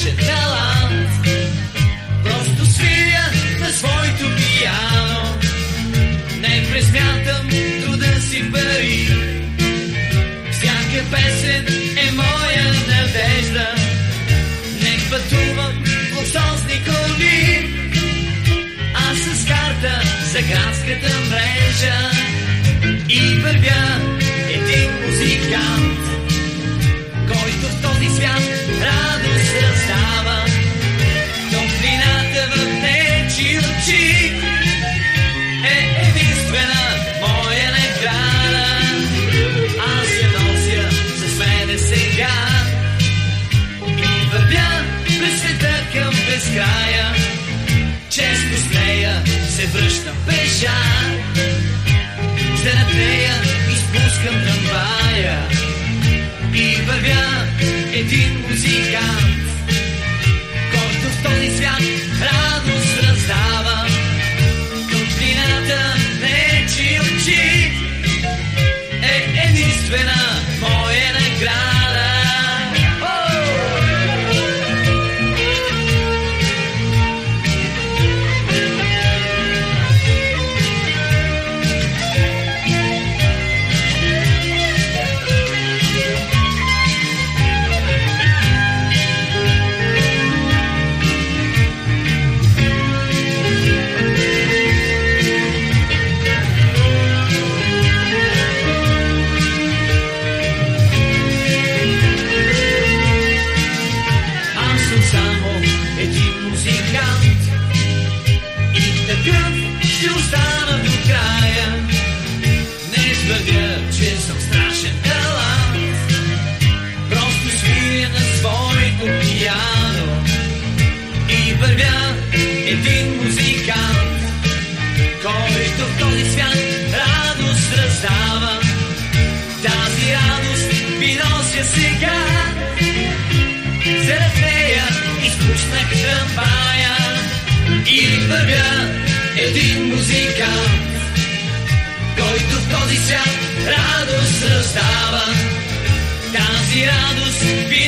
страшен талант. Просто свиря на своето пияно. Не пресмятам труда си пари. Всяка песен е моя надежда. Не пътувам в луксозни коли. Аз с карта за градската мрежа пеша. Ще над нея изпускам трамвая и вървя един сега. Заради нея изпуснах трамвая и вървя един музикант, който в този свят радост раздава. Тази радост ви.